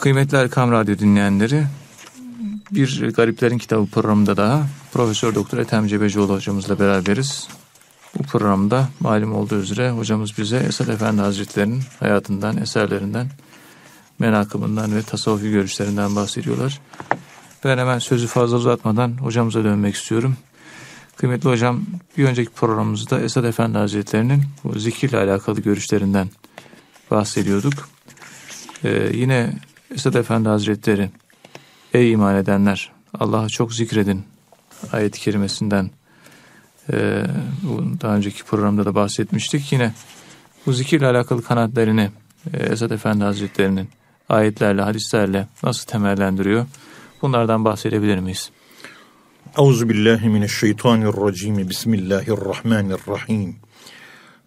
Kıymetli Erkam Radyo dinleyenleri, bir Gariplerin Kitabı programında daha Profesör Doktor Ethem Cebecioğlu hocamızla beraberiz. Bu programda malum olduğu üzere hocamız bize Esad Efendi Hazretleri'nin hayatından, eserlerinden, menakımından ve tasavvufi görüşlerinden bahsediyorlar. Ben hemen sözü fazla uzatmadan hocamıza dönmek istiyorum. Kıymetli hocam bir önceki programımızda Esad Efendi Hazretleri'nin bu zikirle alakalı görüşlerinden bahsediyorduk. Ee, yine Esad Efendi Hazretleri Ey iman edenler Allah'ı çok zikredin ayet-i kerimesinden e, daha önceki programda da bahsetmiştik. Yine bu zikirle alakalı kanaatlerini e, Esad Efendi Hazretleri'nin ayetlerle, hadislerle nasıl temellendiriyor? Bunlardan bahsedebilir miyiz? Euzu billahi mineşşeytanirracim. Bismillahirrahmanirrahim.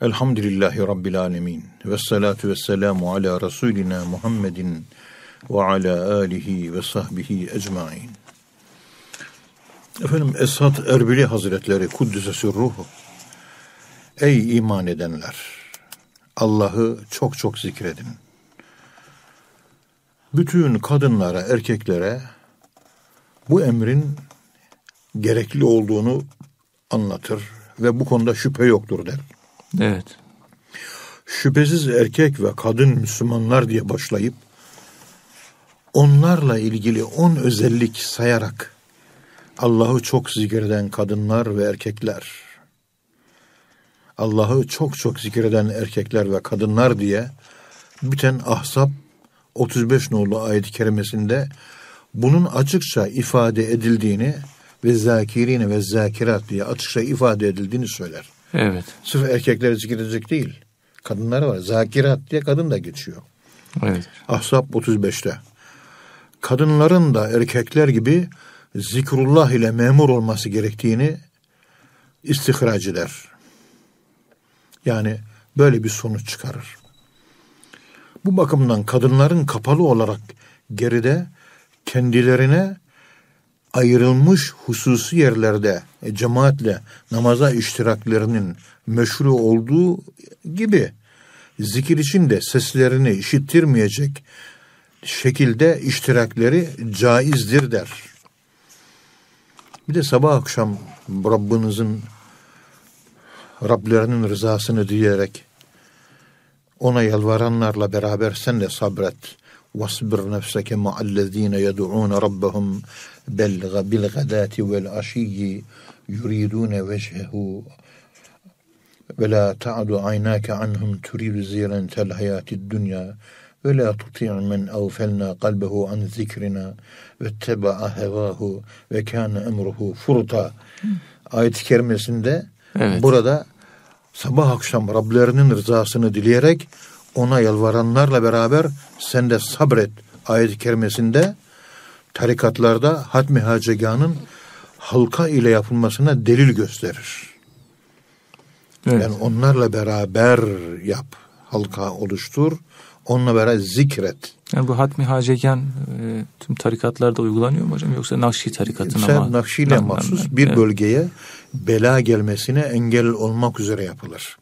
Elhamdülillahi rabbil alamin. Ves salatu vesselamu ala rasulina Muhammedin ve ala alihi ve sahbihi ecmaîn. Efendim Esad Erbili Hazretleri Kuddüsesi ruhu. Ey iman edenler! Allah'ı çok çok zikredin. Bütün kadınlara, erkeklere bu emrin gerekli olduğunu anlatır ve bu konuda şüphe yoktur der. Evet. Şüphesiz erkek ve kadın Müslümanlar diye başlayıp onlarla ilgili on özellik sayarak Allah'ı çok zikreden kadınlar ve erkekler, Allah'ı çok çok zikreden erkekler ve kadınlar diye biten Ahzab 35 nolu ayet-i kerimesinde bunun açıkça ifade edildiğini ve zakirine ve zakirat diye açıkça ifade edildiğini söyler. Evet. Sırf erkekleri zikredecek değil. Kadınlar var. Zakirat diye kadın da geçiyor. Evet. Ahzab 35'te. Kadınların da erkekler gibi zikrullah ile memur olması gerektiğini istihraç eder. Yani böyle bir sonuç çıkarır. Bu bakımdan kadınların kapalı olarak geride kendilerine ayrılmış hususi yerlerde e, cemaatle namaza iştiraklerinin meşru olduğu gibi zikir için de seslerini işittirmeyecek şekilde iştirakleri caizdir der. Bir de sabah akşam Rabbinizin Rablerinin rızasını diyerek ona yalvaranlarla beraber sen de sabret. Vasbir nefseke ma'allezine yed'un rabbahum belga bil gadati vel aşiyyi yuridune vechehu ve la ta'du aynake anhum turidu ziren tel hayati dünya ve la tuti' men avfelna kalbehu an zikrina ve tebaa hevahu ve kana emruhu furuta. Ayet-i kerimesinde evet. burada sabah akşam Rablerinin rızasını dileyerek ona yalvaranlarla beraber sen de sabret ayet-i kerimesinde tarikatlarda hatmi haceganın halka ile yapılmasına delil gösterir. Evet. Yani onlarla beraber yap, halka oluştur onunla beraber zikret. Yani bu hatmi hacegen e, tüm tarikatlarda uygulanıyor mu hocam yoksa Nakşi tarikatına mı? Sen Nakşi'yle Ben- mahsus ben- bir evet. bölgeye bela gelmesine engel olmak üzere yapılır.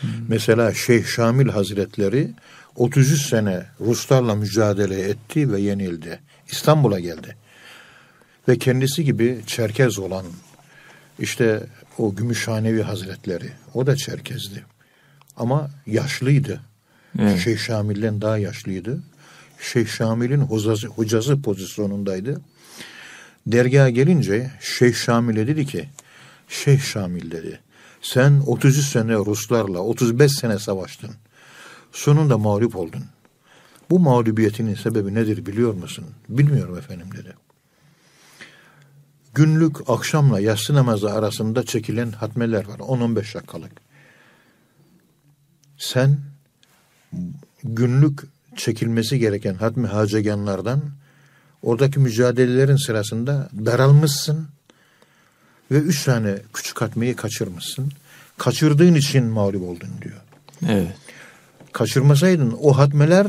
Hmm. Mesela Şeyh Şamil Hazretleri 33 sene Ruslarla mücadele etti ve yenildi. İstanbul'a geldi. Ve kendisi gibi Çerkez olan işte o Gümüşhanevi Hazretleri o da Çerkezdi. Ama yaşlıydı. Evet. Şeyh Şamil'den daha yaşlıydı. Şeyh Şamil'in hocası, hocası pozisyonundaydı. Dergaha gelince Şeyh Şamil'e dedi ki, Şeyh Şamil dedi, sen 33 sene Ruslarla 35 sene savaştın. Sonunda mağlup oldun. Bu mağlubiyetinin sebebi nedir biliyor musun? Bilmiyorum efendim dedi. Günlük akşamla yatsı namazı arasında çekilen hatmeler var. 10-15 dakikalık. Sen günlük çekilmesi gereken hatmi haceganlardan oradaki mücadelelerin sırasında daralmışsın ve üç tane küçük hatmeyi kaçırmışsın. Kaçırdığın için mağlup oldun diyor. Evet. Kaçırmasaydın o hatmeler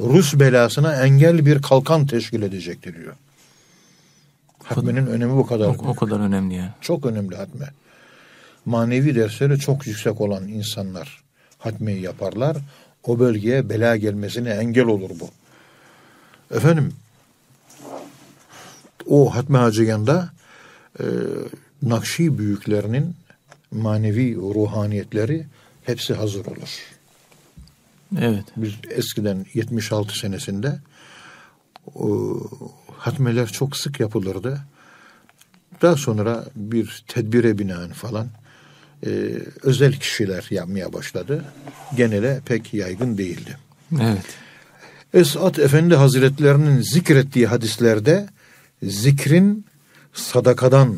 Rus belasına engel bir kalkan teşkil edecektir diyor. Hatmenin önemi bu kadar. O, o kadar önemli yani. Çok önemli hatme. Manevi dersleri çok yüksek olan insanlar hatmeyi yaparlar. O bölgeye bela gelmesine engel olur bu. Efendim o Hatme Hacıyan'da e, Nakşi büyüklerinin manevi ruhaniyetleri hepsi hazır olur. Evet. Biz eskiden 76 senesinde o, hatmeler çok sık yapılırdı. Daha sonra bir tedbire binaen falan e, özel kişiler yapmaya başladı. Genele pek yaygın değildi. Evet. Esat Efendi Hazretlerinin zikrettiği hadislerde zikrin sadakadan,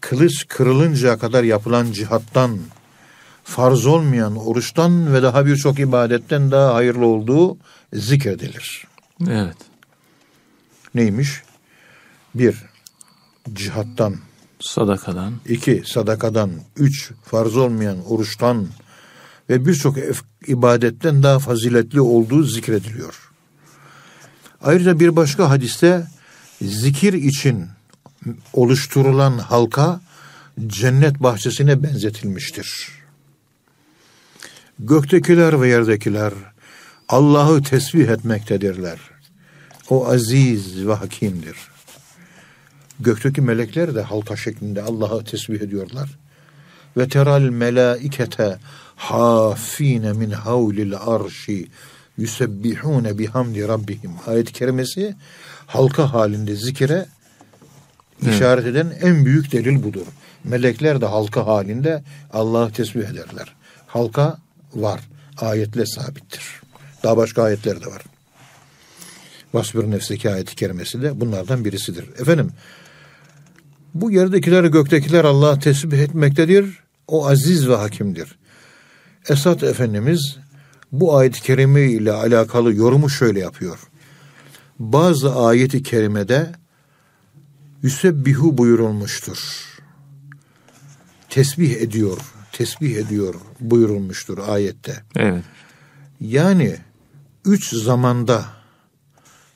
kılıç kırılıncaya kadar yapılan cihattan, farz olmayan oruçtan ve daha birçok ibadetten daha hayırlı olduğu zikredilir. Evet. Neymiş? Bir, cihattan. Sadakadan. iki sadakadan. Üç, farz olmayan oruçtan ve birçok ibadetten daha faziletli olduğu zikrediliyor. Ayrıca bir başka hadiste zikir için oluşturulan halka cennet bahçesine benzetilmiştir. Göktekiler ve yerdekiler Allah'ı tesbih etmektedirler. O aziz ve hakimdir. Gökteki melekler de halka şeklinde Allah'ı tesbih ediyorlar. Ve teral melaikete hafine min havlil arşi yusebbihune bihamdi rabbihim. Ayet-i kerimesi halka halinde zikire işaret eden en büyük delil budur. Melekler de halka halinde Allah'ı tesbih ederler. Halka var. Ayetle sabittir. Daha başka ayetler de var. Vasbir nefseki ayeti kerimesi de bunlardan birisidir. Efendim bu yerdekiler göktekiler Allah'ı tesbih etmektedir. O aziz ve hakimdir. Esat Efendimiz bu ayet-i kerime ile alakalı yorumu şöyle yapıyor. Bazı ayeti kerimede yüsebbihu buyurulmuştur. Tesbih ediyor, tesbih ediyor buyurulmuştur ayette. Evet. Yani üç zamanda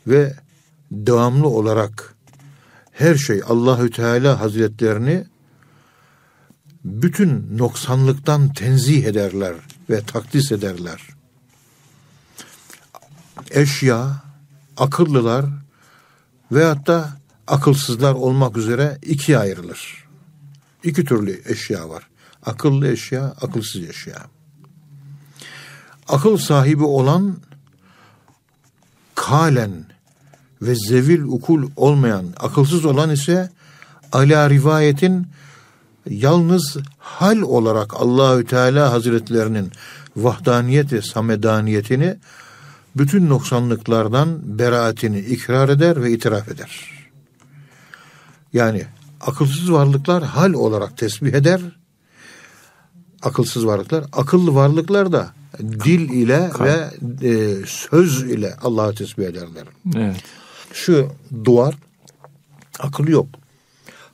ve devamlı olarak her şey Allahü Teala Hazretlerini bütün noksanlıktan tenzih ederler ve takdis ederler. Eşya, akıllılar veyahut da akılsızlar olmak üzere ikiye ayrılır. İki türlü eşya var. Akıllı eşya, akılsız eşya. Akıl sahibi olan kalen ve zevil ukul olmayan, akılsız olan ise ala rivayetin yalnız hal olarak Allahü Teala Hazretlerinin vahdaniyet ve samedaniyetini bütün noksanlıklardan beraatini ikrar eder ve itiraf eder. Yani akılsız varlıklar hal olarak tesbih eder. Akılsız varlıklar, akıllı varlıklar da dil ile ve e, söz ile Allah'ı tesbih ederler. Evet. Şu duvar akıllı yok.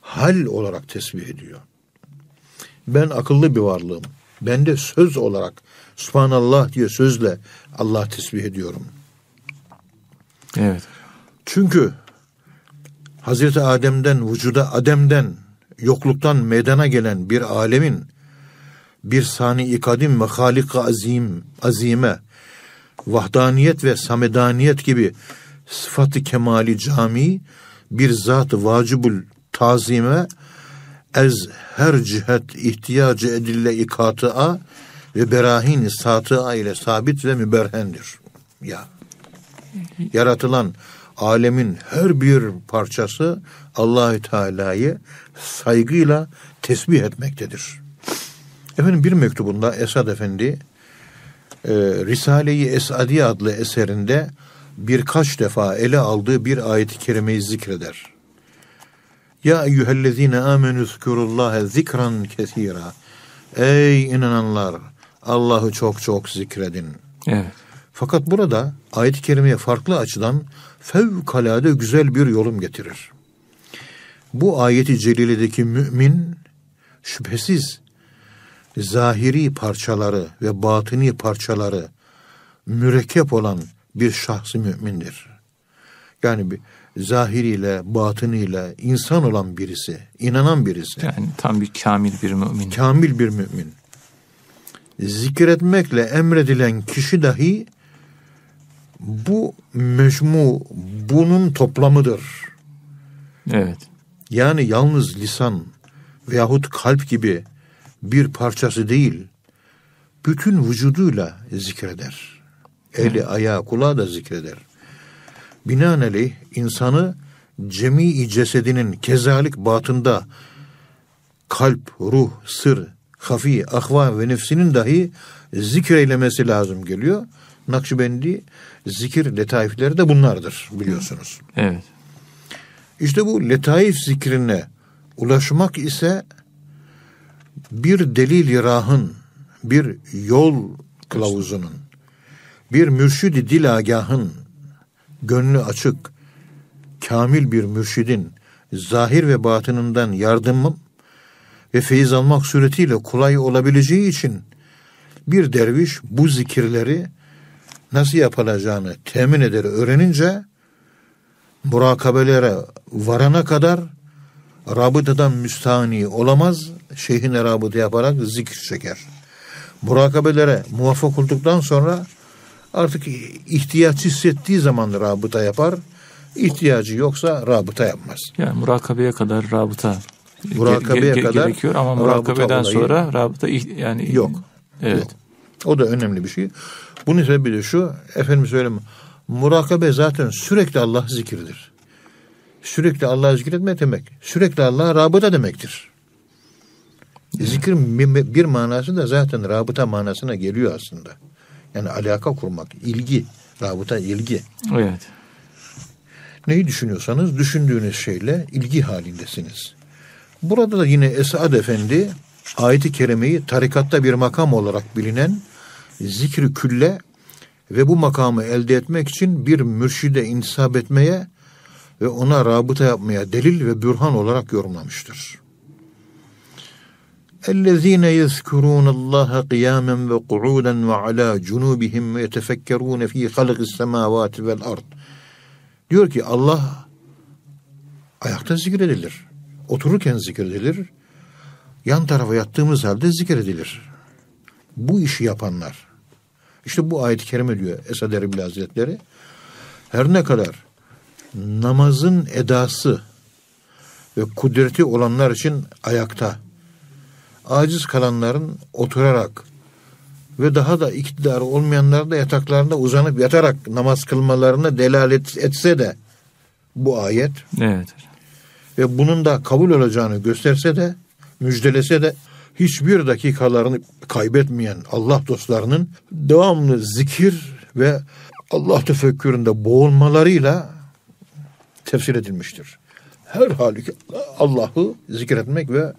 Hal olarak tesbih ediyor. Ben akıllı bir varlığım. Ben de söz olarak Subhanallah diye sözle Allah tesbih ediyorum. Evet. Çünkü Hazreti Adem'den vücuda Adem'den yokluktan meydana gelen bir alemin bir sani kadim ve halik azim azime vahdaniyet ve samedaniyet gibi sıfatı kemali cami bir zat-ı vacibul tazime ez her cihet ihtiyacı edille ikatıa ve berahin satıa ile sabit ve müberhendir. Ya yaratılan alemin her bir parçası Allahü Teala'yı saygıyla tesbih etmektedir. Efendim bir mektubunda Esad Efendi e, Risale-i Esadiye adlı eserinde birkaç defa ele aldığı bir ayet-i kerimeyi zikreder. Ya eyyühellezine amenü zkurullâhe zikran kesira. Ey inananlar Allah'ı çok çok zikredin. Evet. Fakat burada ayet-i kerimeye farklı açıdan fevkalade güzel bir yorum getirir. Bu ayeti celiledeki mümin şüphesiz zahiri parçaları ve batini parçaları mürekkep olan bir şahsı mümindir. Yani bir zahiriyle, batınıyla insan olan birisi, inanan birisi. Yani tam bir kamil bir mümin. Kamil bir mümin. Zikretmekle emredilen kişi dahi bu mecmu bunun toplamıdır. Evet. Yani yalnız lisan veyahut kalp gibi bir parçası değil, bütün vücuduyla zikreder. Eli, ayağı, kulağı da zikreder. Binaenaleyh insanı cemi cesedinin kezalik batında kalp, ruh, sır, hafi, ahva ve nefsinin dahi zikreylemesi lazım geliyor. Nakşibendi zikir letaifleri de bunlardır biliyorsunuz. Evet. İşte bu letaif zikrine ulaşmak ise bir delil rahın, bir yol kılavuzunun, bir mürşidi dil agahın, gönlü açık, kamil bir mürşidin zahir ve batınından yardımım ve feyiz almak suretiyle kolay olabileceği için bir derviş bu zikirleri nasıl yapılacağını temin eder öğrenince murakabelere varana kadar rabıtadan müstahni olamaz, şeyhine rabıta yaparak zikir çeker. Murakabelere muvaffak olduktan sonra artık ihtiyaç hissettiği zaman rabıta yapar, ihtiyacı yoksa rabıta yapmaz. Yani murakabeye kadar rabıta Murakabeye ge- ge- kadar gerekiyor ama murakabeden olayı- sonra rabıta yani Yok. Evet. Yok. O da önemli bir şey. Bunun sebebi de şu, efendim söyleyeyim, murakabe zaten sürekli Allah zikirdir. Sürekli Allah'ı zikretmek demek, sürekli Allah'a rabıta demektir. Zikrin bir- bir manası da zaten rabıta manasına geliyor aslında. Yani alaka kurmak, ilgi, rabıta ilgi. Evet. Neyi düşünüyorsanız düşündüğünüz şeyle ilgi halindesiniz. Burada da yine Esad Efendi ayeti kerimeyi tarikatta bir makam olarak bilinen zikri külle ve bu makamı elde etmek için bir mürşide intisap etmeye ve ona rabıta yapmaya delil ve bürhan olarak yorumlamıştır. اَلَّذ۪ينَ يَذْكُرُونَ اللّٰهَ قِيَامًا وَقُعُودًا وَعَلَى جُنُوبِهِمْ وَيَتَفَكَّرُونَ ف۪ي خَلْقِ السَّمَاوَاتِ وَالْأَرْضِ Diyor ki Allah ayakta zikredilir. Otururken zikredilir. Yan tarafa yattığımız halde zikredilir. Bu işi yapanlar. İşte bu ayet-i kerime diyor Esad Erbil Hazretleri. Her ne kadar namazın edası ve kudreti olanlar için ayakta, aciz kalanların oturarak ve daha da iktidarı olmayanlar da yataklarında uzanıp yatarak namaz kılmalarına delalet etse de bu ayet Evet. ve bunun da kabul olacağını gösterse de müjdelese de hiçbir dakikalarını kaybetmeyen Allah dostlarının devamlı zikir ve Allah tefekküründe boğulmalarıyla tefsir edilmiştir. Her halükarda Allah'ı zikretmek ve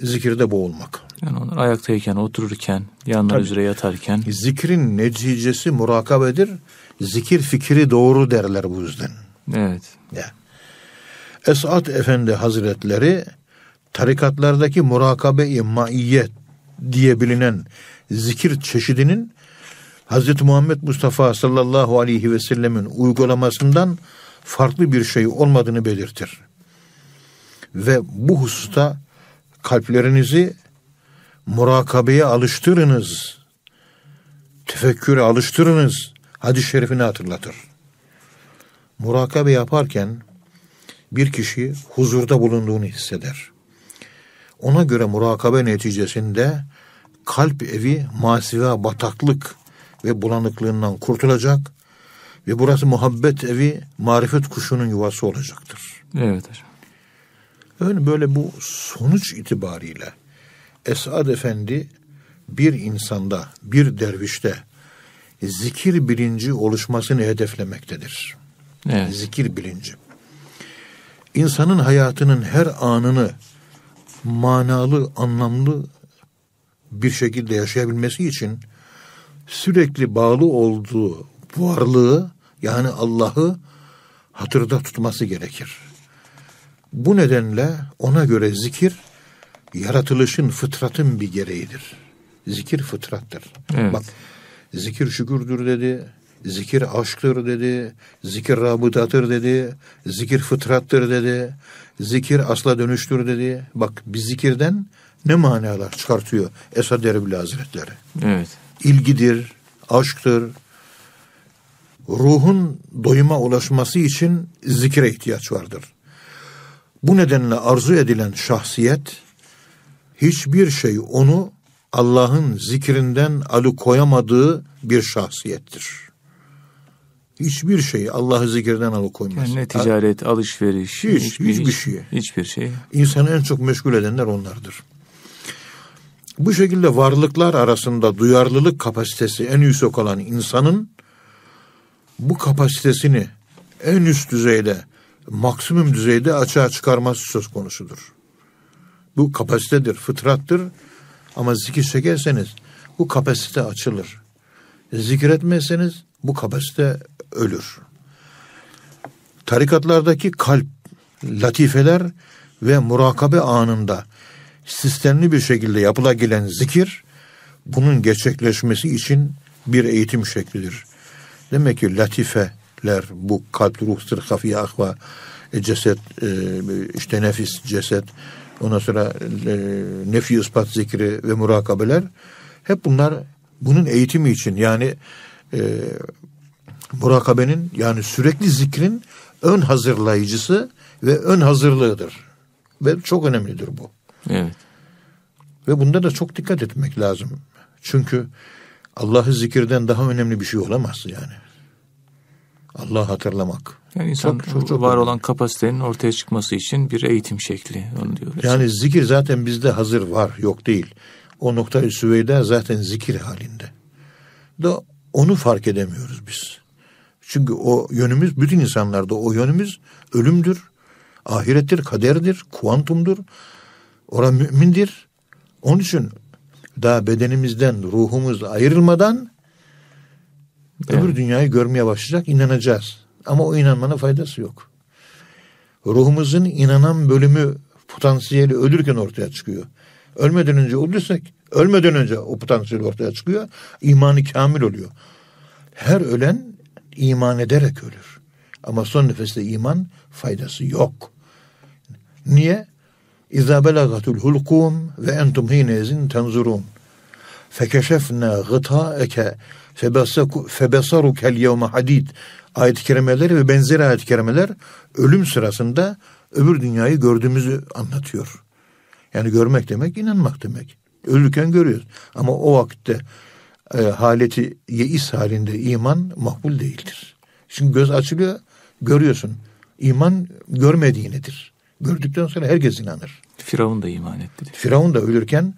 zikirde boğulmak. Yani onlar ayaktayken, otururken, yanlar Tabii. üzere yatarken. Zikrin neticesi murakabedir. Zikir fikri doğru derler bu yüzden. Evet. Ya. Esat Efendi Hazretleri tarikatlardaki murakabe-i maiyet diye bilinen zikir çeşidinin Hz. Muhammed Mustafa sallallahu aleyhi ve sellemin uygulamasından farklı bir şey olmadığını belirtir. Ve bu hususta kalplerinizi murakabeye alıştırınız. Tefekküre alıştırınız. Hadis-i şerifini hatırlatır. Murakabe yaparken bir kişi huzurda bulunduğunu hisseder. Ona göre murakabe neticesinde kalp evi masiva bataklık ve bulanıklığından kurtulacak ve burası muhabbet evi marifet kuşunun yuvası olacaktır. Evet hocam. Öyle böyle bu sonuç itibariyle Esad Efendi bir insanda, bir dervişte zikir bilinci oluşmasını hedeflemektedir. Evet. Zikir bilinci. İnsanın hayatının her anını manalı, anlamlı bir şekilde yaşayabilmesi için sürekli bağlı olduğu varlığı yani Allah'ı hatırda tutması gerekir. Bu nedenle ona göre zikir yaratılışın, fıtratın bir gereğidir. Zikir fıtrattır. Evet. Bak zikir şükürdür dedi, zikir aşktır dedi, zikir rabıtadır dedi, zikir fıtrattır dedi, zikir asla dönüştür dedi. Bak bir zikirden ne manalar çıkartıyor Esad Erbil Hazretleri. Evet. İlgidir, aşktır, ruhun doyuma ulaşması için zikre ihtiyaç vardır. Bu nedenle arzu edilen şahsiyet hiçbir şey onu Allah'ın zikrinden alıkoyamadığı bir şahsiyettir. Hiçbir şey Allah'ı zikirden alıkoymaz. Yani ne ticaret, alışveriş, Hiç, hiçbir, hiçbir şey. Hiçbir şey. İnsanı en çok meşgul edenler onlardır. Bu şekilde varlıklar arasında duyarlılık kapasitesi en yüksek olan insanın bu kapasitesini en üst düzeyde, maksimum düzeyde açığa çıkarması söz konusudur. Bu kapasitedir, fıtrattır. Ama zikir çekerseniz bu kapasite açılır. Zikretmezseniz bu kapasite ölür. Tarikatlardaki kalp, latifeler ve murakabe anında sistemli bir şekilde yapılabilen zikir bunun gerçekleşmesi için bir eğitim şeklidir. Demek ki latifeler bu kalp, ruh, sır, hafiye, akva, e, ceset, e, işte nefis, ceset, ondan sonra e, nefi ispat zikri ve murakabeler hep bunlar bunun eğitimi için yani e, murakabenin yani sürekli zikrin ön hazırlayıcısı ve ön hazırlığıdır. Ve çok önemlidir bu. Evet. Ve bunda da çok dikkat etmek lazım. Çünkü Allah'ı zikirden daha önemli bir şey olamaz yani. Allah hatırlamak. Yani insan Çok, çok, çok var önemli. olan kapasitenin ortaya çıkması için bir eğitim şekli onu diyoruz. Yani zikir zaten bizde hazır var, yok değil. O noktayı süveyda zaten zikir halinde. Da onu fark edemiyoruz biz. Çünkü o yönümüz, bütün insanlarda o yönümüz ölümdür, ahirettir, kaderdir, kuantumdur. Ora mümindir. Onun için daha bedenimizden ruhumuz ayrılmadan öbür Evet. dünyayı görmeye başlayacak, inanacağız. Ama o inanmanın faydası yok. Ruhumuzun inanan bölümü potansiyeli ölürken ortaya çıkıyor. Ölmeden önce ölürsek, ölmeden önce o potansiyel ortaya çıkıyor. imanı kamil oluyor. Her ölen iman ederek ölür. Ama son nefeste iman faydası yok. Niye? İza belagatul hulkum ve entum hinezin tenzurun. Fekeşefna gıtaeke febesarukel yevme hadid. Ayet-i kerimeleri ve benzeri ayet-i kerimeler ölüm sırasında öbür dünyayı gördüğümüzü anlatıyor. Yani görmek demek inanmak demek. Ölürken görüyoruz. Ama o vakitte e, haleti yeis halinde iman makbul değildir. Şimdi göz açılıyor, görüyorsun. İman görmediğinedir. Gördükten sonra herkes inanır. Firavun da iman etti. Firavun da ölürken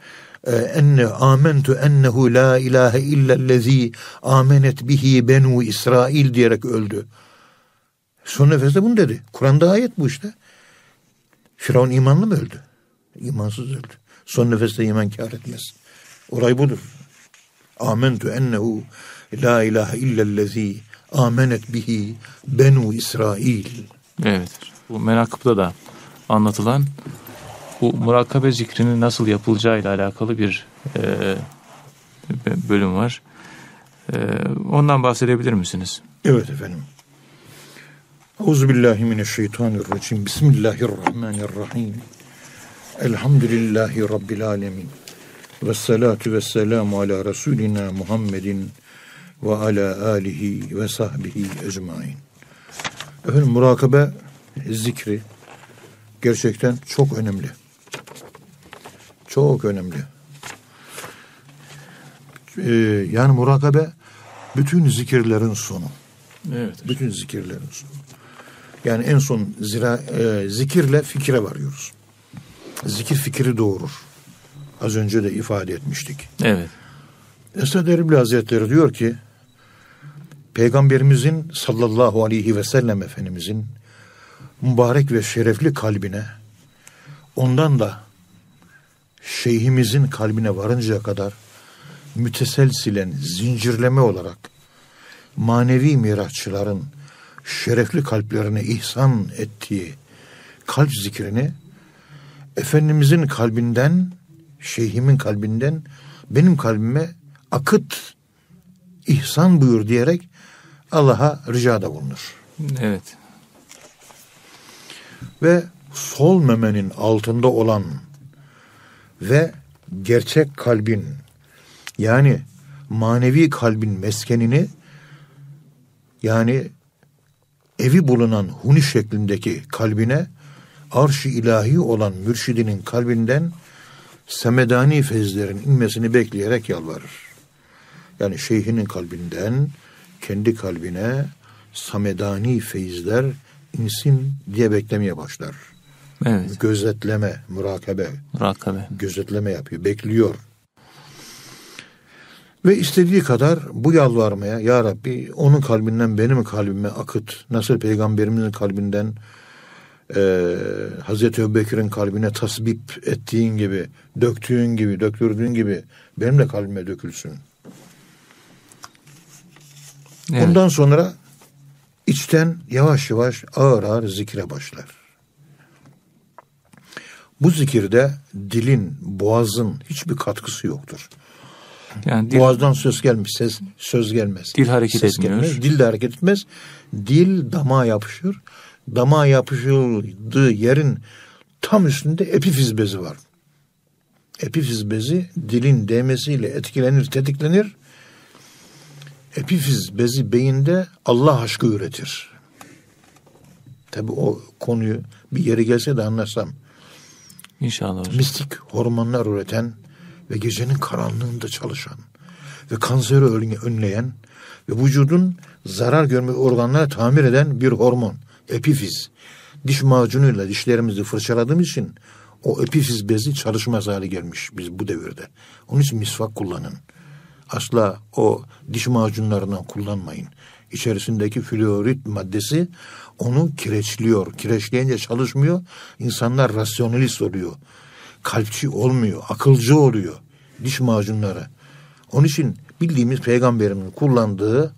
enne amentu ennehu la ilahe illellezi amenet bihi benu İsrail diyerek öldü. Son nefeste bunu dedi. Kur'an'da ayet bu işte. Firavun imanlı mı öldü? İmansız öldü. Son nefeste iman kar etmez. Olay budur. Amentu ennehu la ilahe illellezi amenet bihi benu İsrail. Evet. Bu menakıpta da anlatılan bu murakabe zikrinin nasıl yapılacağıyla alakalı bir e, bölüm var. E, ondan bahsedebilir misiniz? Evet efendim. Euzubillahimineşşeytanirracim. Bismillahirrahmanirrahim. Elhamdülillahi Rabbil alemin. Ve salatu ve selamu ala Resulina Muhammedin ve ala alihi ve sahbihi ecmain. Efendim murakabe zikri gerçekten çok önemli. Çok önemli. Ee, yani murakabe bütün zikirlerin sonu. Evet. Bütün zikirlerin sonu. Yani en son zira, e, zikirle fikire varıyoruz. Zikir fikri doğurur. Az önce de ifade etmiştik. Evet. Esad Erbil Hazretleri diyor ki Peygamberimizin sallallahu aleyhi ve sellem Efendimizin mübarek ve şerefli kalbine ondan da şeyhimizin kalbine varıncaya kadar müteselsilen zincirleme olarak manevi mirasçıların şerefli kalplerine ihsan ettiği kalp zikrini Efendimizin kalbinden, şeyhimin kalbinden benim kalbime akıt, ihsan buyur diyerek Allah'a ricada bulunur. Evet. Ve sol memenin altında olan ve gerçek kalbin yani manevi kalbin meskenini Yani evi bulunan huni şeklindeki kalbine arş-ı ilahi olan mürşidinin kalbinden semedani fezlerin inmesini bekleyerek yalvarır. Yani şeyhinin kalbinden kendi kalbine samedani feyizler insin diye beklemeye başlar. Evet. Gözetleme, murakabe, Murakabe. gözetleme yapıyor, bekliyor. Ve istediği kadar bu yalvarmaya, Ya Rabbi onun kalbinden benim kalbime akıt. Nasıl peygamberimizin kalbinden e, Hazreti Ebubekir'in kalbine tasbip ettiğin gibi, döktüğün gibi, döktürdüğün gibi benim de kalbime dökülsün. Evet. Ondan sonra içten yavaş yavaş ağır ağır zikre başlar. Bu zikirde dilin, boğazın hiçbir katkısı yoktur. Yani dil, Boğazdan söz gelmiş, ses, söz gelmez. Dil hareket Ses etmiyor. Gelmez, dil de hareket etmez. Dil damağa yapışır. Damağa yapışıldığı yerin tam üstünde epifiz bezi var. Epifiz bezi dilin değmesiyle etkilenir, tetiklenir. Epifiz bezi beyinde Allah aşkı üretir. Tabi o konuyu bir yere gelse de anlarsam. İnşallah hocam. Mistik hormonlar üreten ve gecenin karanlığında çalışan ve kanseri önle- önleyen ve vücudun zarar görme organları tamir eden bir hormon. Epifiz. Diş macunuyla dişlerimizi fırçaladığımız için o epifiz bezi çalışmaz hale gelmiş biz bu devirde. Onun için misvak kullanın. Asla o diş macunlarından kullanmayın. İçerisindeki fluorit maddesi onu kireçliyor. Kireçleyince çalışmıyor. İnsanlar rasyonelist oluyor. Kalpçi olmuyor. Akılcı oluyor. Diş macunları. Onun için bildiğimiz peygamberimin kullandığı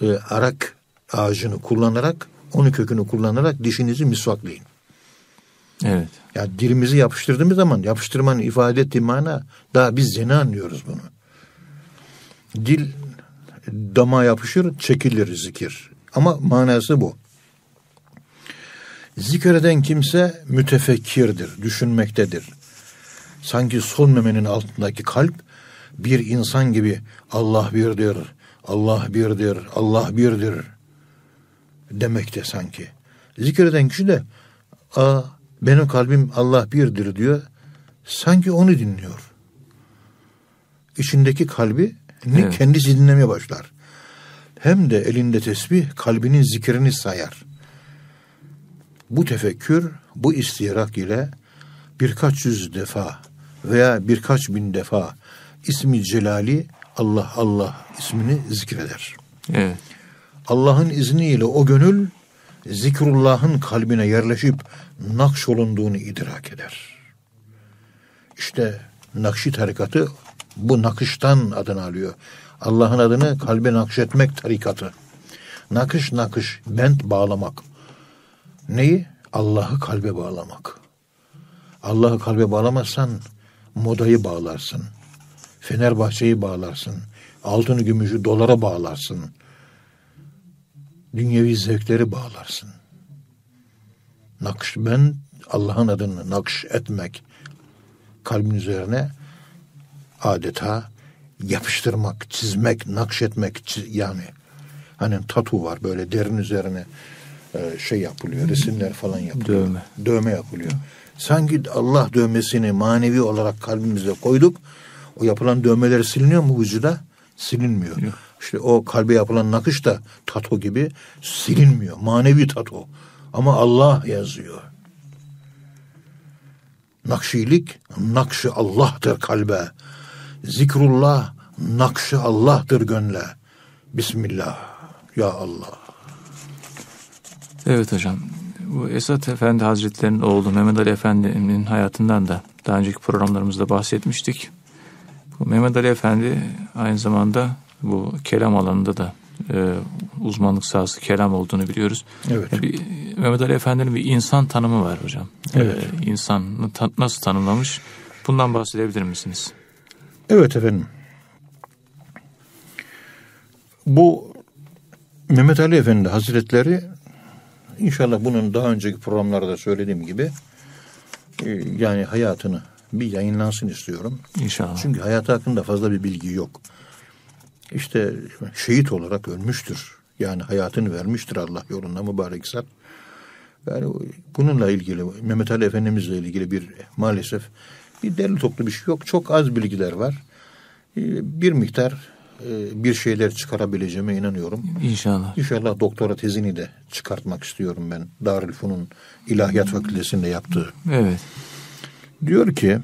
e, arak ağacını kullanarak, onun kökünü kullanarak dişinizi misvaklayın. Evet. Ya dilimizi yapıştırdığımız zaman yapıştırmanın ifade ettiği mana daha biz yeni anlıyoruz bunu. Dil dama yapışır, çekilir zikir. Ama manası bu. Zikreden kimse mütefekkirdir, düşünmektedir. Sanki sol memenin altındaki kalp bir insan gibi Allah birdir, Allah birdir, Allah birdir demekte sanki. Zikreden kişi de Aa, benim kalbim Allah birdir diyor. Sanki onu dinliyor. İçindeki kalbi Evet. kendisi dinlemeye başlar. Hem de elinde tesbih kalbinin zikrini sayar. Bu tefekkür, bu istiyarak ile birkaç yüz defa veya birkaç bin defa ismi celali Allah Allah ismini zikreder. Evet. Allah'ın izniyle o gönül zikrullah'ın kalbine yerleşip nakşolunduğunu idrak eder. İşte Nakşi tarikatı bu nakıştan adını alıyor. Allah'ın adını kalbe nakşetmek tarikatı. Nakış nakış, bent bağlamak. Neyi? Allah'ı kalbe bağlamak. Allah'ı kalbe bağlamazsan modayı bağlarsın. Fenerbahçe'yi bağlarsın. Altını gümüşü dolara bağlarsın dünyevi zevkleri bağlarsın. Nakş ben Allah'ın adını nakş etmek kalbin üzerine adeta yapıştırmak, çizmek, nakşetmek yani hani tatu var böyle derin üzerine şey yapılıyor, resimler falan yapılıyor. Dövme. Dövme yapılıyor. Sanki Allah dövmesini manevi olarak kalbimize koyduk. O yapılan dövmeler siliniyor mu vücuda? Silinmiyor. Yok. İşte o kalbe yapılan nakış da tato gibi silinmiyor. Manevi tato. Ama Allah yazıyor. Nakşilik nakşı Allah'tır kalbe. Zikrullah nakşı Allah'tır gönle. Bismillah. Ya Allah. Evet hocam. Bu Esat Efendi Hazretleri'nin oğlu Mehmet Ali Efendi'nin hayatından da daha önceki programlarımızda bahsetmiştik. Bu Mehmet Ali Efendi aynı zamanda bu kelam alanında da e, uzmanlık sahası kelam olduğunu biliyoruz. Evet. E, bir, Mehmet Ali Efendi'nin bir insan tanımı var hocam. Evet. E, insanı ta- nasıl tanımlamış? Bundan bahsedebilir misiniz? Evet efendim. Bu Mehmet Ali Efendi Hazretleri inşallah bunun daha önceki programlarda söylediğim gibi e, yani hayatını bir yayınlansın istiyorum. İnşallah. Çünkü hayatı hakkında fazla bir bilgi yok. İşte şehit olarak ölmüştür. Yani hayatını vermiştir Allah yolunda mübarek zat. Yani bununla ilgili Mehmet Ali Efendimizle ilgili bir maalesef bir derli toplu bir şey yok. Çok az bilgiler var. Ee, Bir miktar e, bir şeyler çıkarabileceğime inanıyorum. İnşallah. İnşallah doktora tezini de çıkartmak istiyorum ben. Darülfun'un İlahiyat Fakültesi'nde yaptığı. Evet. Diyor ki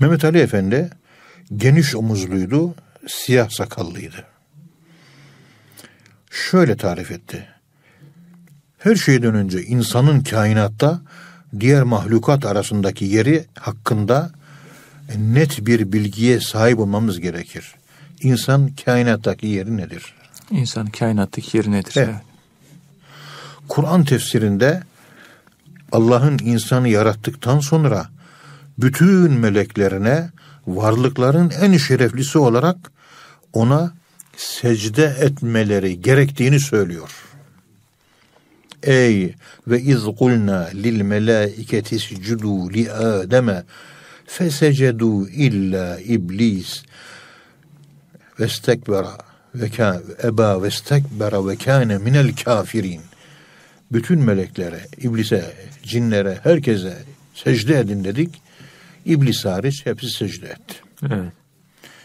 Mehmet Ali Efendi geniş omuzluydu, siyah sakallıydı. Şöyle tarif etti. Her şeyden önce insanın kainatta diğer mahlukat arasındaki yeri hakkında net bir bilgiye sahip olmamız gerekir. İnsan kainattaki yeri nedir? İnsan kainattaki yeri nedir? Evet. Kur'an tefsirinde Allah'ın insanı yarattıktan sonra bütün meleklerine varlıkların en şereflisi olarak ona secde etmeleri gerektiğini söylüyor. Ey ve iz kulna lil melaiketi iscudu li ademe fesecedu illa iblis vestekbera ve eba vestekbera ve kâne minel kafirin. Bütün meleklere, iblise, cinlere, herkese secde edin dedik. İblis hariç hepsi secde etti. Evet.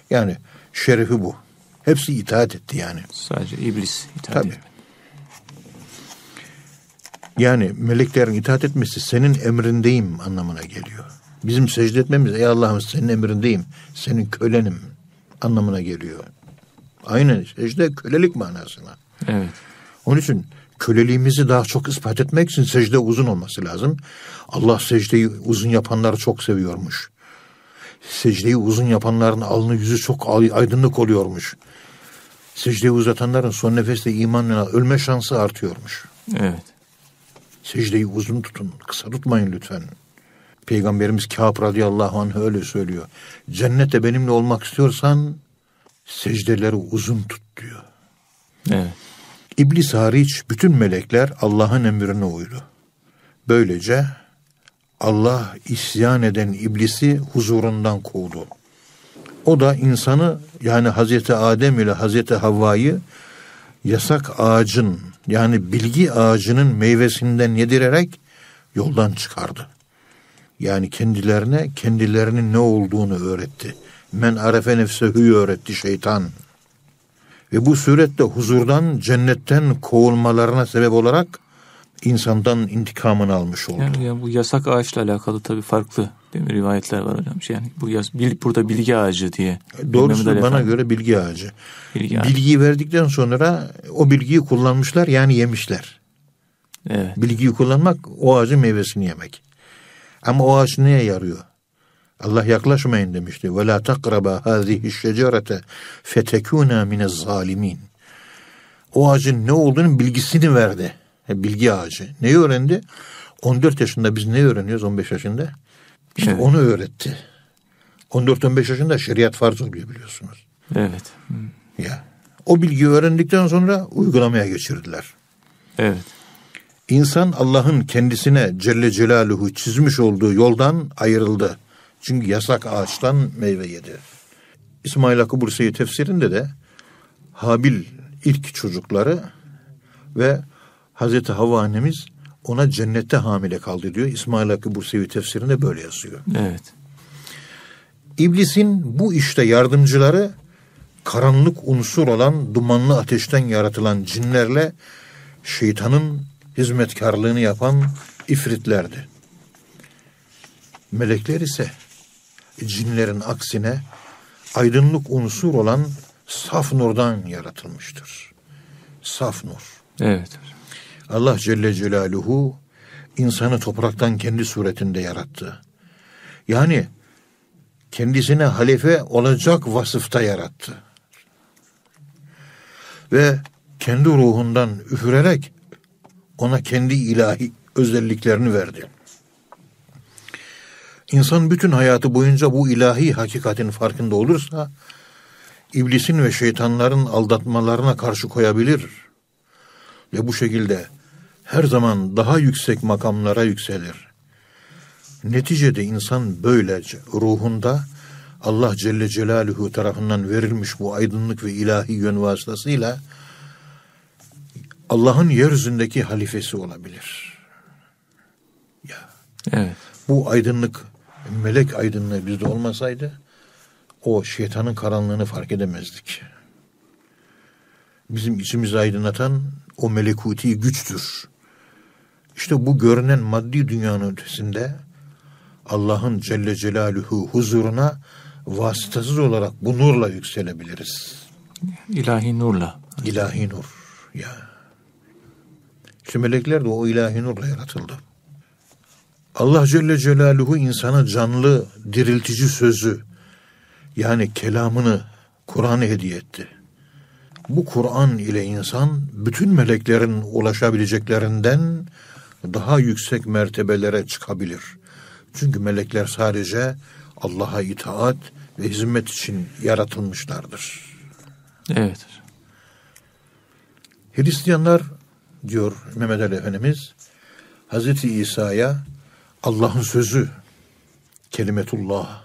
Yani şerefi bu. Hepsi itaat etti yani. Sadece iblis itaat Tabii. etmedi. Yani meleklerin itaat etmesi senin emrindeyim anlamına geliyor. Bizim secde etmemiz ey Allah'ım senin emrindeyim, senin kölenim anlamına geliyor. Aynen secde kölelik manasına. Evet. Onun için köleliğimizi daha çok ispat etmek için secde uzun olması lazım. Allah secdeyi uzun yapanları çok seviyormuş. Secdeyi uzun yapanların alnı yüzü çok ay- aydınlık oluyormuş. Secdeyi uzatanların son nefeste imanla ölme şansı artıyormuş. Evet. Secdeyi uzun tutun, kısa tutmayın lütfen. Peygamberimiz Kâb radıyallahu anh öyle söylüyor. Cennette benimle olmak istiyorsan secdeleri uzun tut diyor. Evet. İblis hariç bütün melekler Allah'ın emrine uydu. Böylece Allah isyan eden iblisi huzurundan kovdu. O da insanı yani Hazreti Adem ile Hazreti Havva'yı yasak ağacın yani bilgi ağacının meyvesinden yedirerek yoldan çıkardı. Yani kendilerine kendilerinin ne olduğunu öğretti. Men arefe nefsehü öğretti şeytan. Ve bu surette huzurdan, cennetten kovulmalarına sebep olarak insandan intikamını almış oldu. Yani, yani bu yasak ağaçla alakalı tabii farklı değil mi? rivayetler var hocam. Yani bu yas, bil, burada bilgi ağacı diye. Doğrusu Mehmet Ali bana Efendi, göre bilgi ağacı. bilgi ağacı. Bilgiyi verdikten sonra o bilgiyi kullanmışlar yani yemişler. Evet. Bilgiyi kullanmak o ağacın meyvesini yemek. Ama o ağaç neye yarıyor? Allah yaklaşmayın demişti. Ve la takraba hazihi şecerete fetekuna minez zalimin. O ağacın ne olduğunun bilgisini verdi. He, Bilgi ağacı. Neyi öğrendi? 14 yaşında biz ne öğreniyoruz 15 yaşında? İşte Evet. onu öğretti. 14-15 yaşında şeriat farz oluyor biliyorsunuz. Evet. Ya. O bilgiyi öğrendikten sonra uygulamaya geçirdiler. Evet. İnsan Allah'ın kendisine Celle Celaluhu çizmiş olduğu yoldan ayrıldı. Çünkü yasak ağaçtan meyve yedi. İsmail Hakkı Bursevi tefsirinde de Habil ilk çocukları ve Hazreti Havva annemiz ona cennette hamile kaldı diyor. İsmail Hakkı Bursevi tefsirinde böyle yazıyor. Evet. İblisin bu işte yardımcıları karanlık unsur olan dumanlı ateşten yaratılan cinlerle şeytanın hizmetkarlığını yapan ifritlerdi. Melekler ise cinlerin aksine aydınlık unsur olan saf nurdan yaratılmıştır. Saf nur. Evet. Allah Celle Celaluhu insanı topraktan kendi suretinde yarattı. Yani kendisine halife olacak vasıfta yarattı. Ve kendi ruhundan üfürerek ona kendi ilahi özelliklerini verdi. İnsan bütün hayatı boyunca bu ilahi hakikatin farkında olursa iblisin ve şeytanların aldatmalarına karşı koyabilir ve bu şekilde her zaman daha yüksek makamlara yükselir. Neticede insan böylece ruhunda Allah Celle Celaluhu tarafından verilmiş bu aydınlık ve ilahi yön vasıtasıyla Allah'ın yeryüzündeki halifesi olabilir. Ya Evet. bu aydınlık melek aydınlığı bizde olmasaydı o şeytanın karanlığını fark edemezdik. Bizim içimizi aydınlatan o melekuti güçtür. İşte bu görünen maddi dünyanın ötesinde Allah'ın Celle Celaluhu huzuruna vasıtasız olarak bu nurla yükselebiliriz. İlahi nurla. İlahi nur. Ya. İşte melekler de o ilahi nurla yaratıldı. Allah Celle Celaluhu insana canlı, diriltici sözü yani kelamını Kur'an'ı hediye etti. Bu Kur'an ile insan bütün meleklerin ulaşabileceklerinden daha yüksek mertebelere çıkabilir. Çünkü melekler sadece Allah'a itaat ve hizmet için yaratılmışlardır. Evet. Hristiyanlar diyor Mehmet Ali Efendimiz Hazreti İsa'ya Allah'ın sözü kelimetullah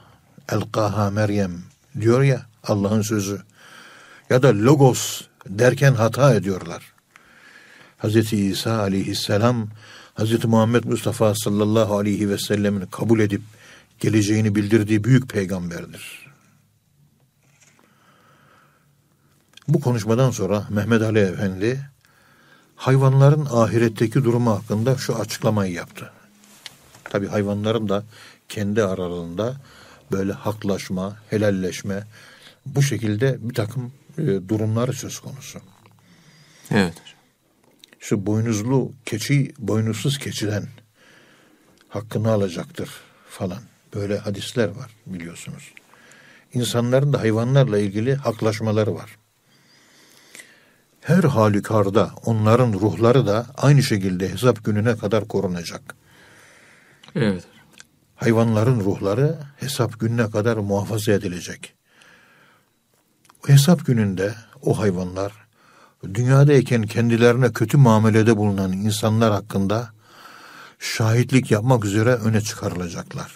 elkaha Meryem diyor ya Allah'ın sözü ya da logos derken hata ediyorlar. Hazreti İsa aleyhisselam Hazreti Muhammed Mustafa sallallahu aleyhi ve sellemin kabul edip geleceğini bildirdiği büyük peygamberdir. Bu konuşmadan sonra Mehmet Ali Efendi hayvanların ahiretteki durumu hakkında şu açıklamayı yaptı. Tabi hayvanların da kendi aralarında böyle haklaşma, helalleşme bu şekilde bir takım e, durumları söz konusu. Evet. Şu boynuzlu keçi boynuzsuz keçiden hakkını alacaktır falan. Böyle hadisler var biliyorsunuz. İnsanların da hayvanlarla ilgili haklaşmaları var. Her halükarda onların ruhları da aynı şekilde hesap gününe kadar korunacak. Evet. Hayvanların ruhları hesap gününe kadar muhafaza edilecek. O hesap gününde o hayvanlar dünyadayken kendilerine kötü muamelede bulunan insanlar hakkında şahitlik yapmak üzere öne çıkarılacaklar.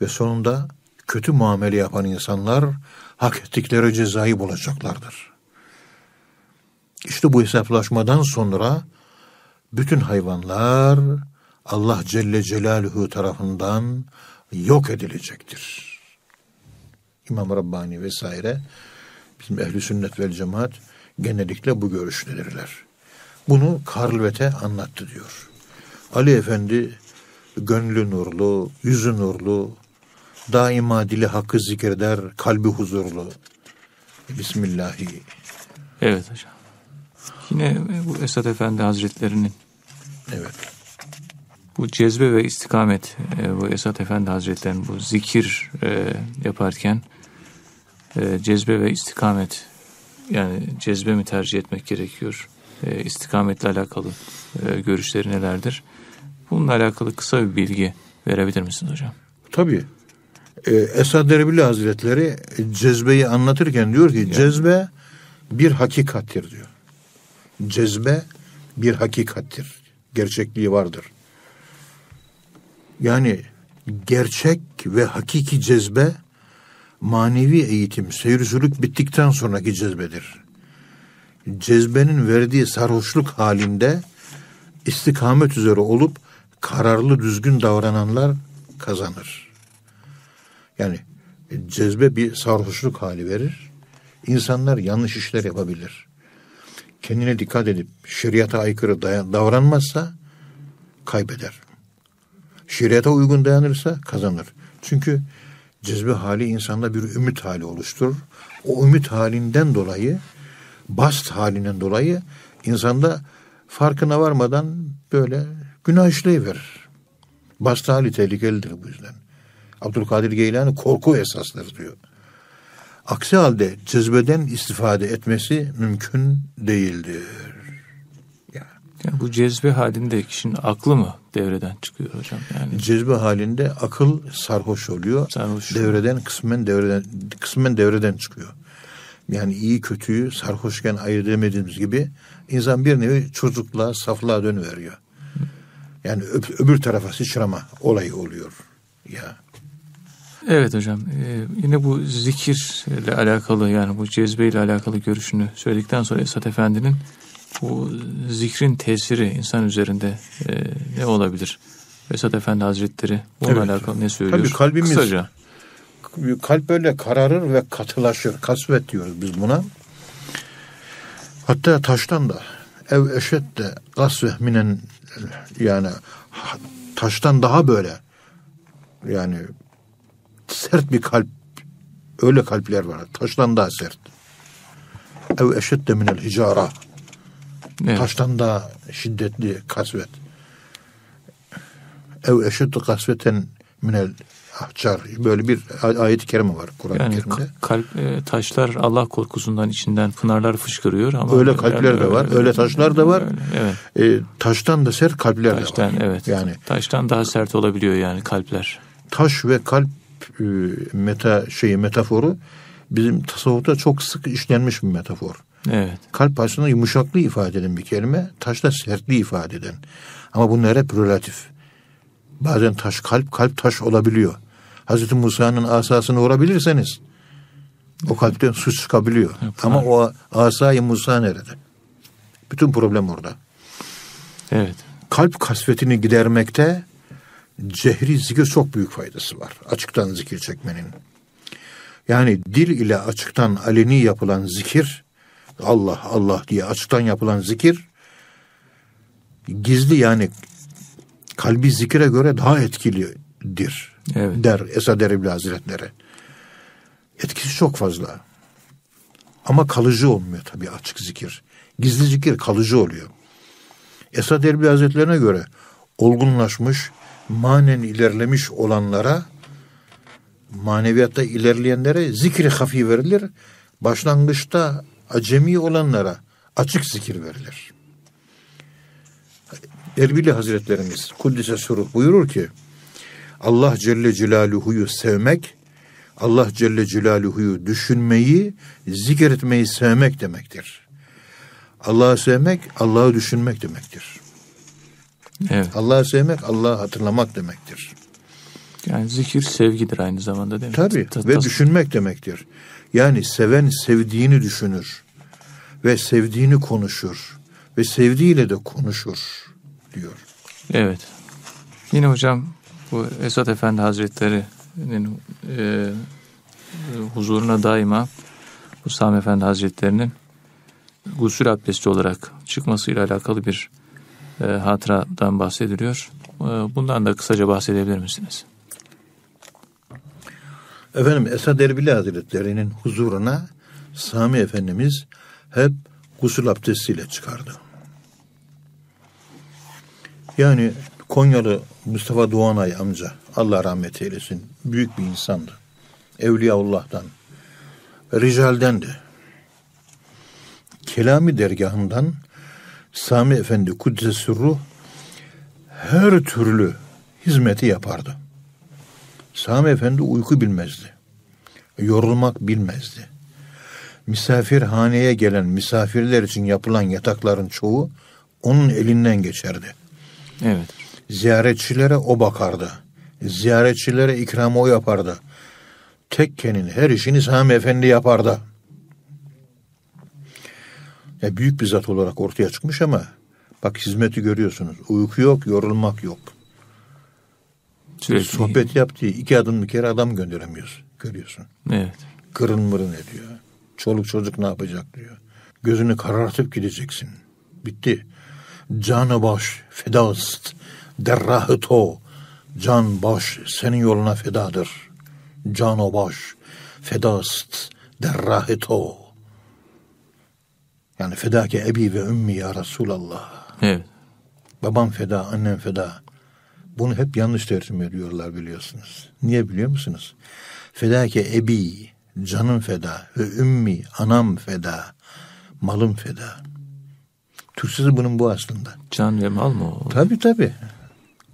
Ve sonunda kötü muamele yapan insanlar hak ettikleri cezayı bulacaklardır. İşte bu hesaplaşmadan sonra bütün hayvanlar Allah Celle Celaluhu tarafından yok edilecektir. İmam Rabbani vesaire bizim ehli sünnet vel cemaat genellikle bu görüştedirler. Bunu Karlvet'e anlattı diyor. Ali Efendi gönlü nurlu, yüzü nurlu, daima dili hakkı zikreder, kalbi huzurlu. Bismillahi. Evet hocam. Yine bu Esad Efendi Hazretlerinin Evet. bu cezbe ve istikamet e, bu Esat Efendi Hazretleri'nin bu zikir e, yaparken e, cezbe ve istikamet yani cezbe mi tercih etmek gerekiyor? İstikametle alakalı görüşleri nelerdir? Bununla alakalı kısa bir bilgi verebilir misiniz hocam? Tabii. Ee, Esad Erbili Hazretleri cezbeyi anlatırken diyor ki cezbe bir hakikattir diyor. Cezbe bir hakikattir. Gerçekliği vardır. Yani gerçek ve hakiki cezbe manevi eğitim, seyircilik bittikten sonraki cezbedir. Cezbenin verdiği sarhoşluk halinde istikamet üzere olup kararlı düzgün davrananlar kazanır. Yani cezbe bir sarhoşluk hali verir. İnsanlar yanlış işler yapabilir. Kendine dikkat edip şeriata aykırı davranmazsa kaybeder. Şeriata uygun dayanırsa kazanır. Çünkü cezbe hali insanda bir ümit hali oluşturur. O ümit halinden dolayı, bast halinden dolayı insanda farkına varmadan böyle günah işleyiverir. Bast hali tehlikelidir bu yüzden. Abdülkadir Geylani korku esasları diyor. Aksi halde cezbeden istifade etmesi mümkün değildir. Yani Yani bu cezbe halinde kişinin aklı mı devreden çıkıyor hocam? Yani cezbe halinde akıl sarhoş oluyor. Sarhoş. Devreden kısmen devreden kısmen devreden çıkıyor. Yani iyi kötüyü sarhoşken ayırt edemediğimiz gibi insan bir nevi çocukluğa, saflığa dönüveriyor. Yani öb- öbür tarafa sıçrama olayı oluyor. Ya. Evet hocam. Ee, yine bu zikirle alakalı yani bu cezbeyle alakalı görüşünü söyledikten sonra Esat Efendi'nin bu zikrin tesiri insan üzerinde e, ne olabilir? Esat Efendi Hazretleri bununla Evet. alakalı ne söylüyor? Tabii kalbimiz- Kısaca. kalp böyle kararır ve katılaşır. Kasvet diyoruz biz buna. Hatta taştan da ev eşet de gasve minen yani taştan daha böyle yani sert bir kalp öyle kalpler var. Taştan daha sert. Ev eşet de minel hicara. Evet. Taştan daha şiddetli kasvet. Ev eşeddu kasveten minel ahcar. Böyle bir ay- ayet-i kerime var Kur'an-ı Yani Kerim'de. ka- kalp e, taşlar Allah korkusundan içinden pınarlar fışkırıyor ama Öyle kalpler de var, öyle taşlar da var. Evet. E, taştan da sert kalpler Taştan de var. evet. Yani taştan daha sert olabiliyor yani kalpler. taş ve kalp e, meta şeyi metaforu bizim tasavvufta çok sık işlenmiş bir metafor. Evet. Kalp aslında yumuşaklığı ifade eden bir kelime, taş da sertliği ifade eden. Ama bunlar hep relatif. Bazen taş kalp, kalp taş olabiliyor. Hazreti Musa'nın asasını vurabilirseniz o kalpten su çıkabiliyor. Ama o asayı Musa nerede? Bütün problem orada. Evet. Kalp kasvetini gidermekte cehri zikir çok büyük faydası var. Açıktan zikir çekmenin. Yani dil ile açıktan aleni yapılan zikir, Allah Allah diye açıktan yapılan zikir, gizli yani kalbi zikire göre daha etkilidir Evet. der Esad Erbil Hazretleri. Etkisi çok fazla. Ama kalıcı olmuyor tabii açık zikir. Gizli zikir kalıcı oluyor. Esad Erbil Hazretlerine göre olgunlaşmış, manen ilerlemiş olanlara, maneviyatta ilerleyenlere zikri hafi verilir. Başlangıçta acemi olanlara açık zikir verilir. Erbili Hazretlerimiz Kuddise Suruh buyurur ki Allah Celle Celaluhu'yu sevmek, Allah Celle Celaluhu'yu düşünmeyi, zikretmeyi sevmek demektir. Allah'ı sevmek, Allah'ı düşünmek demektir. Evet. Allah'ı sevmek, Allah'ı hatırlamak demektir. Yani zikir sevgidir aynı zamanda değil mi? Tabii Ta- ve düşünmek demektir. Yani seven sevdiğini düşünür ve sevdiğini konuşur ve sevdiğiyle de konuşur diyor. Evet. Yine hocam bu Esat Efendi Hazretleri'nin e, huzuruna daima bu Sami Efendi Hazretleri'nin gusül abdesti olarak çıkmasıyla alakalı bir e, hatıradan bahsediliyor. E, bundan da kısaca bahsedebilir misiniz? Efendim Esad Erbili Hazretleri'nin huzuruna Sami Efendimiz hep gusül abdestiyle çıkardı. Yani Konyalı Mustafa Doğanay amca Allah rahmet eylesin büyük bir insandı. Evliyaullah'tan, Rical'den de. Kelami dergahından Sami Efendi Kuddesi Ruh her türlü hizmeti yapardı. Sami Efendi uyku bilmezdi. Yorulmak bilmezdi. Misafirhaneye gelen misafirler için yapılan yatakların çoğu onun elinden geçerdi. Evet. Ziyaretçilere o bakardı. Ziyaretçilere ikramı o yapardı. Tekkenin her işini Sami Efendi yapardı. Ya büyük bir zat olarak ortaya çıkmış ama bak hizmeti görüyorsunuz. Uyku yok, yorulmak yok. Sürekli. Sohbet yaptığı iki adım bir kere adam gönderemiyoruz. Görüyorsun. Evet. Kırın mırın ediyor. Çoluk çocuk ne yapacak diyor. Gözünü karartıp gideceksin. Bitti. Canı baş fedast. Derrahı to. Can baş senin yoluna fedadır. Canı baş fedast. Derrahı to. Yani fedake ebi ve ümmi ya Resulallah. Evet. Babam feda, annem feda. Bunu hep yanlış tercüme ediyorlar biliyorsunuz. Niye biliyor musunuz? Fedake ebi, canım feda ve ümmi, anam feda, malım feda. Türkçesi bunun bu aslında. Can ve mal mı o? Tabii tabii.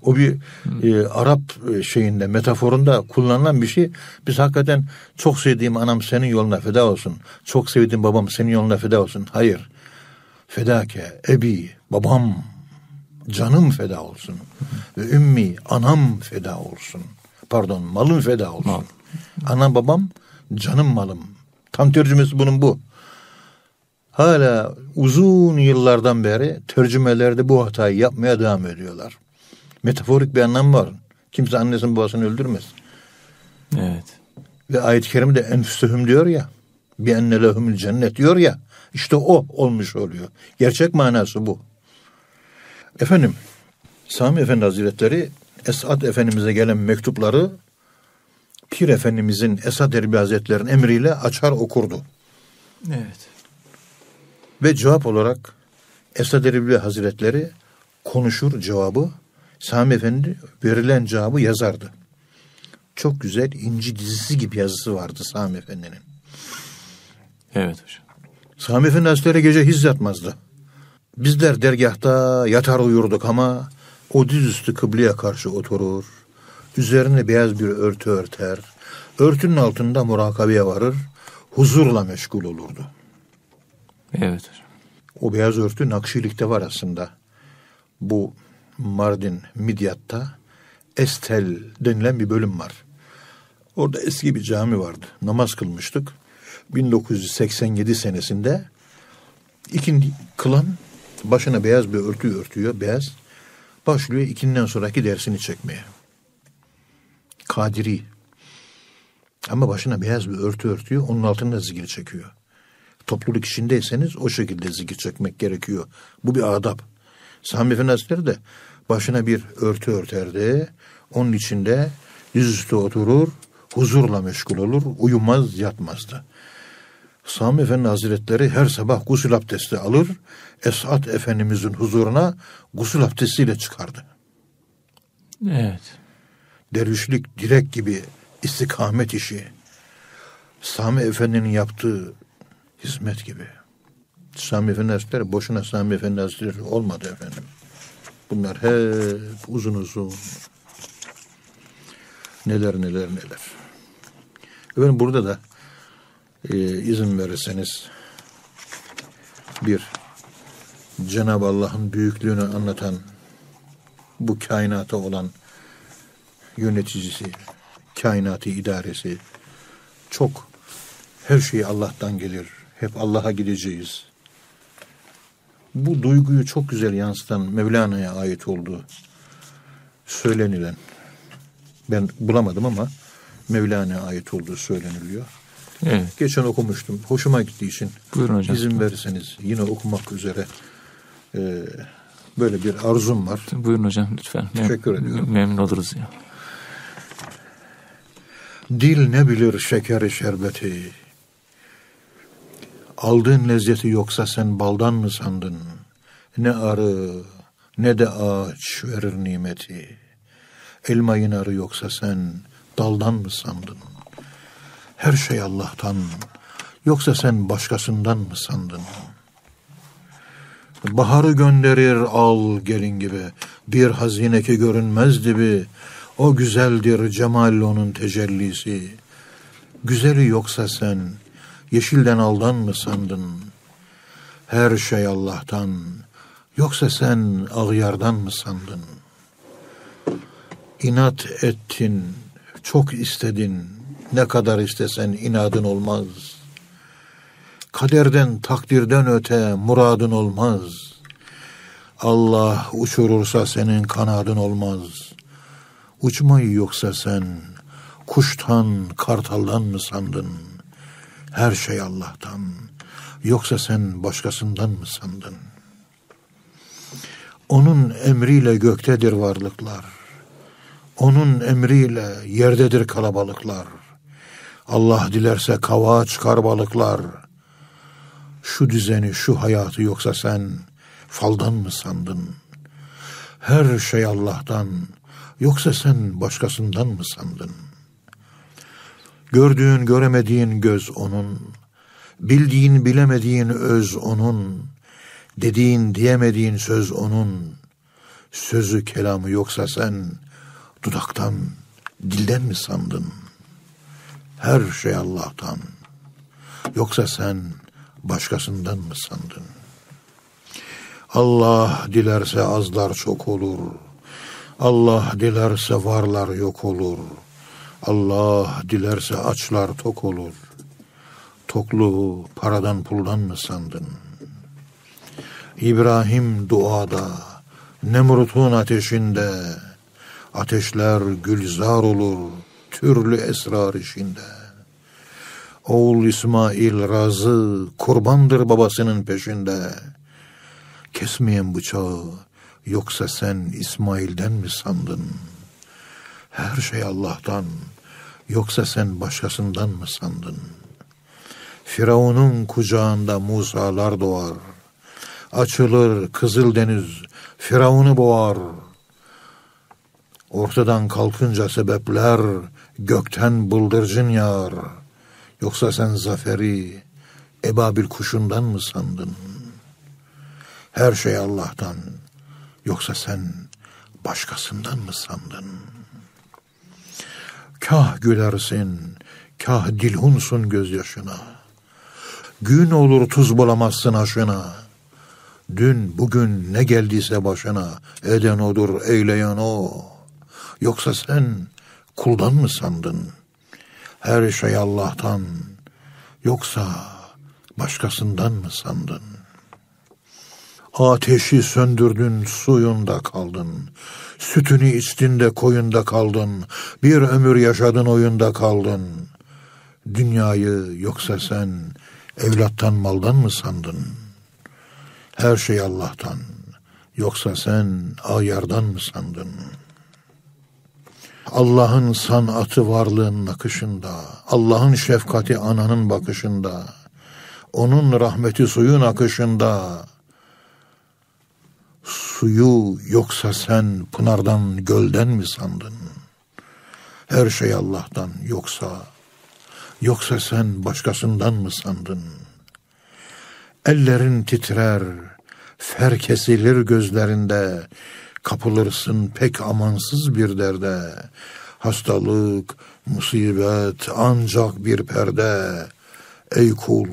O bir e, Arap e, şeyinde, metaforunda kullanılan bir şey. Biz hakikaten çok sevdiğim anam senin yoluna feda olsun. Çok sevdiğim babam senin yoluna feda olsun. Hayır. Fedake, ebi, babam, canım feda olsun. Ve ümmi, anam feda olsun. Pardon, malım feda olsun. Mal. Anam babam canım malım. Tam tercümesi bunun bu. Hala uzun yıllardan beri tercümelerde bu hatayı yapmaya devam ediyorlar. Metaforik bir anlam var. Kimse annesinin babasını öldürmez. Evet. Ve ayet-i kerimde enfüsühüm diyor ya. Bir enne lehumül cennet diyor ya. İşte o olmuş oluyor. Gerçek manası bu. Efendim, Sami Efendi Hazretleri Esad Efendimiz'e gelen mektupları Pir Efendimiz'in Esad Erbil Hazretleri'nin emriyle açar okurdu. Evet. Ve cevap olarak Esad Erbil Hazretleri konuşur cevabı. Sami Efendi verilen cevabı yazardı. Çok güzel inci dizisi gibi yazısı vardı Sami Efendi'nin. Evet hocam. Sami Efendi Hazretleri gece hiç yatmazdı. Bizler dergahta yatar uyurduk ama o dizüstü kıbleye karşı oturur. Üzerine beyaz bir örtü örter. Örtünün altında murakabeye varır. Huzurla meşgul olurdu. Evet hocam. O beyaz örtü Nakşilik'te var aslında. Bu Mardin Midyat'ta Estel denilen bir bölüm var. Orada eski bir cami vardı. Namaz kılmıştık. 1987 senesinde ikindi kılan başına beyaz bir örtü örtüyor. Beyaz. Başlıyor ikinden sonraki dersini çekmeye. Kadiri. Ama başına beyaz bir örtü örtüyor. Onun altında zikir çekiyor. Topluluk içindeyseniz o şekilde zikir çekmek gerekiyor. Bu bir adab. Sami Efendi Hazretleri de başına bir örtü örterdi. Onun içinde yüzüstü oturur, huzurla meşgul olur, uyumaz, yatmazdı. Sami Efendi Hazretleri her sabah gusül abdesti alır, Esat Efendimizin huzuruna gusül abdestiyle çıkardı. Evet. Dervişlik direk gibi istikamet işi, Sami Efendi'nin yaptığı hizmet gibi. Sami Efendi Hazretleri boşuna Sami Efendi Hazretleri olmadı efendim. Bunlar hep uzun uzun neler neler neler. Efendim burada da e, izin verirseniz bir Cenab-ı Allah'ın büyüklüğünü anlatan bu kainata olan yöneticisi, kainatı idaresi çok her şey Allah'tan gelir. Hep Allah'a gideceğiz. Bu duyguyu çok güzel yansıtan Mevlana'ya ait olduğu söylenilen ben bulamadım ama Mevlana'ya ait olduğu söyleniliyor. Evet. Geçen okumuştum. Hoşuma gittiği için Buyurun hocam. izin verirseniz yine okumak üzere e, böyle bir arzum var. Buyurun hocam lütfen. Teşekkür ediyorum. Memnun oluruz ya. Dil ne bilir şekeri şerbeti. Aldığın lezzeti yoksa sen baldan mı sandın? Ne arı ne de ağaç verir nimeti. Elmayın arı yoksa sen daldan mı sandın? Her şey Allah'tan. Yoksa sen başkasından mı sandın? Baharı gönderir al gelin gibi. Bir hazine ki görünmez gibi. O güzeldir cemal onun tecellisi. Güzeli yoksa sen yeşilden aldan mı sandın? Her şey Allah'tan. Yoksa sen ağyardan mı sandın? İnat ettin, çok istedin. Ne kadar istesen inadın olmaz. Kaderden, takdirden öte muradın olmaz. Allah uçurursa senin kanadın olmaz. Uçmayı yoksa sen kuştan, kartaldan mı sandın? Her şey Allah'tan. Yoksa sen başkasından mı sandın? Onun emriyle göktedir varlıklar. Onun emriyle yerdedir kalabalıklar. Allah dilerse kavağa çıkar balıklar. Şu düzeni, şu hayatı yoksa sen faldan mı sandın? Her şey Allah'tan, yoksa sen başkasından mı sandın? Gördüğün, göremediğin göz onun, bildiğin, bilemediğin öz onun, dediğin, diyemediğin söz onun, sözü, kelamı yoksa sen dudaktan, dilden mi sandın? Her şey Allah'tan. Yoksa sen başkasından mı sandın? Allah dilerse azlar çok olur. Allah dilerse varlar yok olur. Allah dilerse açlar tok olur. Tokluğu paradan puldan mı sandın? İbrahim duada, Nemrut'un ateşinde, ateşler gülzar olur, türlü esrar işinde. Oğul İsmail razı, kurbandır babasının peşinde. Kesmeyen bıçağı, yoksa sen İsmail'den mi sandın? Her şey Allah'tan, yoksa sen başkasından mı sandın? Firavun'un kucağında Musa'lar doğar. Açılır Kızıldeniz, Firavun'u boğar. Ortadan kalkınca sebepler, gökten bıldırcın yağar. Yoksa sen zaferi ebabil kuşundan mı sandın? Her şey Allah'tan. Yoksa sen başkasından mı sandın? Kah gülersin, kah dilhunsun gözyaşına. Gün olur tuz bulamazsın aşına. Dün bugün ne geldiyse başına, eden odur, eyleyen o. Yoksa sen kuldan mı sandın? Her şey Allah'tan, yoksa başkasından mı sandın? Ateşi söndürdün, suyunda kaldın. Sütünü içtin de koyunda kaldın. Bir ömür yaşadın, oyunda kaldın. Dünyayı yoksa sen evlattan maldan mı sandın? Her şey Allah'tan. Yoksa sen ayardan mı sandın? Allah'ın sanatı varlığın akışında, Allah'ın şefkati ananın bakışında, onun rahmeti suyun akışında, suyu yoksa sen pınardan gölden mi sandın? Her şey Allah'tan yoksa, yoksa sen başkasından mı sandın? Ellerin titrer, fer kesilir gözlerinde, kapılırsın pek amansız bir derde. Hastalık, musibet ancak bir perde. Ey kul,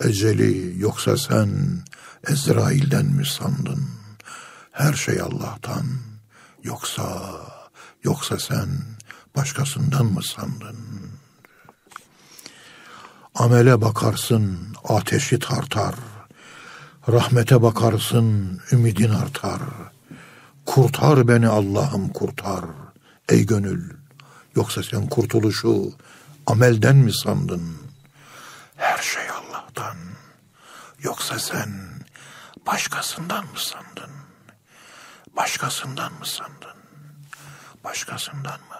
eceli yoksa sen Ezrail'den mi sandın? Her şey Allah'tan, yoksa, yoksa sen başkasından mı sandın? Amele bakarsın, ateşi tartar. Rahmete bakarsın, ümidin artar. Kurtar beni Allah'ım kurtar. Ey gönül, yoksa sen kurtuluşu amelden mi sandın? Her şey Allah'tan. Yoksa sen başkasından mı sandın? Başkasından mı sandın? Başkasından mı?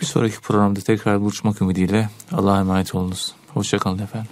Bir sonraki programda tekrar buluşmak ümidiyle Allah'a emanet olunuz. Hoşçakalın efendim.